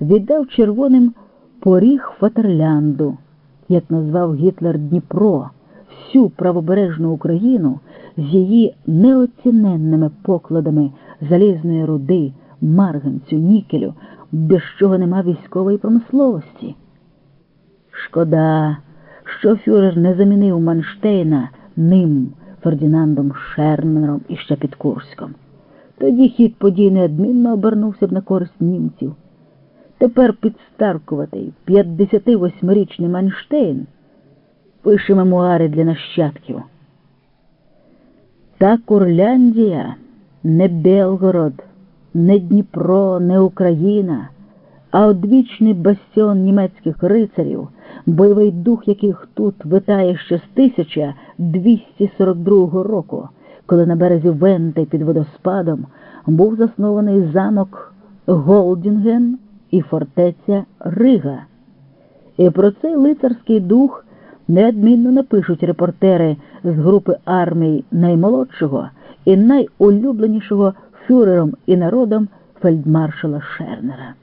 віддав червоним поріг Фатерлянду, як назвав Гітлер Дніпро, всю правобережну Україну з її неоціненними покладами залізної руди, марганцю, нікелю, без чого нема військової промисловості. Шкода, що фюрер не замінив Манштейна ним Фердінандом Шернером і ще. Тоді хід подій неодмінно обернувся б на користь німців. Тепер підстаркуватий 58-річний Манштейн пише мемуари для нащадків. Та Курляндія не Белгород, не Дніпро, не Україна, а одвічний бастіон німецьких рицарів, бойовий дух яких тут витає ще з 1242 року, коли на березі Венти під водоспадом був заснований замок Голдінген і фортеця Рига. І про цей лицарський дух неодмінно напишуть репортери з групи армій наймолодшого і найулюбленішого фюрером і народом фельдмаршала Шернера.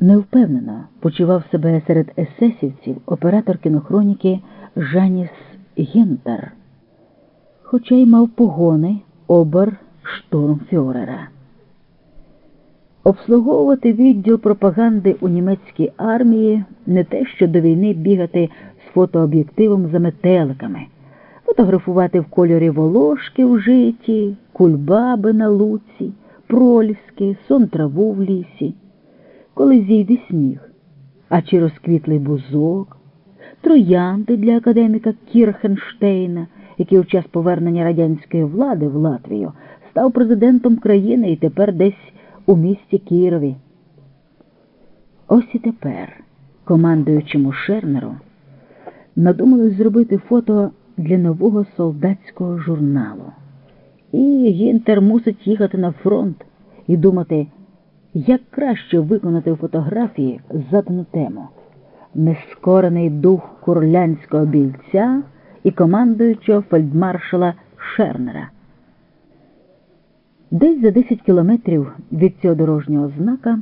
Невпевнено почував себе серед есесівців оператор кінохроніки Жаніс Гінтер, хоча й мав погони обер штурмфюрера. Обслуговувати відділ пропаганди у німецькій армії не те, що до війни бігати з фотооб'єктивом за метеликами, фотографувати в кольорі волошки в житі, кульбаби на луці, проліски, сон траву в лісі, коли зійде сніг, а чи розквітлий бузок, троянди для академіка Кірхенштейна, який у час повернення радянської влади в Латвію став президентом країни і тепер десь у місті Кірові. Ось і тепер, командуючому Шернеру, надумалось зробити фото для нового солдатського журналу. І Гінтер мусить їхати на фронт і думати, як краще виконати в фотографії задану тему нескорений дух курлянського бійця і командуючого фельдмаршала Шернера. Десь за 10 кілометрів від цього дорожнього знака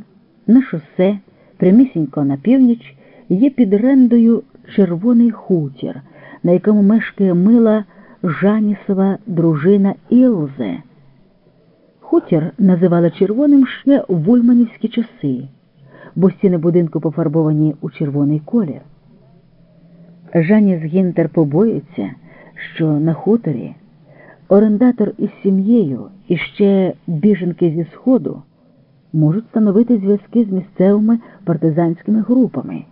на шосе, прямісінько на північ, є під рендою червоний хутір, на якому мешкає мила Жанісова дружина Ілзе. Хутір називали червоним ще в ульманівські часи, бо стіни будинку пофарбовані у червоний колір. Жаніс Гінтер побоїться, що на хуторі орендатор із сім'єю і ще біженки зі Сходу можуть становити зв'язки з місцевими партизанськими групами,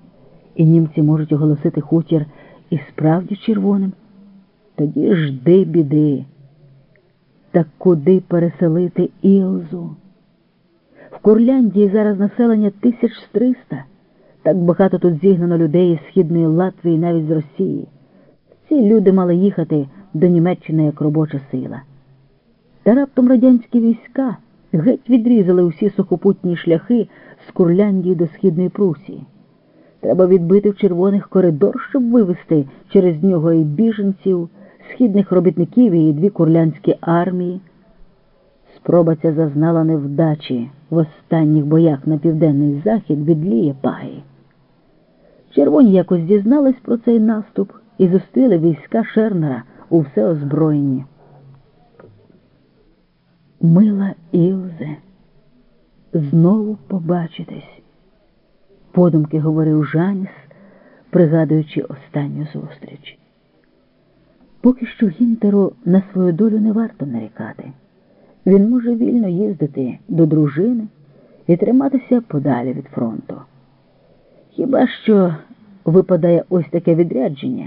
і німці можуть оголосити хутір і справді червоним. Тоді жди біди. Та куди переселити Ілзу? В Курляндії зараз населення 1300. Так багато тут зігнано людей із Східної Латвії, навіть з Росії. Ці люди мали їхати до Німеччини як робоча сила. Та раптом радянські війська геть відрізали усі сухопутні шляхи з Курляндії до Східної Прусії. Треба відбити в червоних коридор, щоб вивезти через нього і біженців, східних робітників і дві курлянські армії. Спроба ця зазнала невдачі в останніх боях на південний захід від Лієпаги. Червоні якось дізнались про цей наступ і зустріли війська Шернера у всеозброєнні. Мила Ілзе, знову побачитись, подумки говорив Жаніс, пригадуючи останню зустріч. Поки що Гінтеру на свою долю не варто нарікати. Він може вільно їздити до дружини і триматися подалі від фронту. Хіба що випадає ось таке відрядження,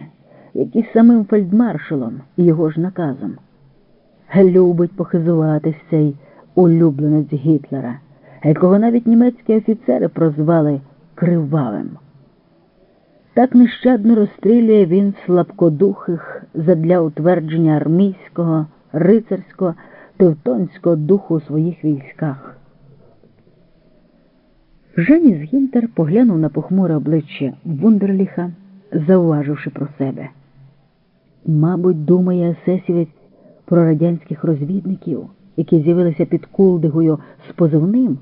як і самим фельдмаршалом і його ж наказом. Любить похизуватись цей улюбленець Гітлера, якого навіть німецькі офіцери прозвали кривавим. Так нещадно розстрілює він слабкодухих задля утвердження армійського, рицарського, тевтонського духу у своїх військах. Жаніс Гінтер поглянув на похмуре обличчя Вундерліха, зауваживши про себе. Мабуть, думає есесівець про радянських розвідників. які з'явилися під Кулдигою з позивним,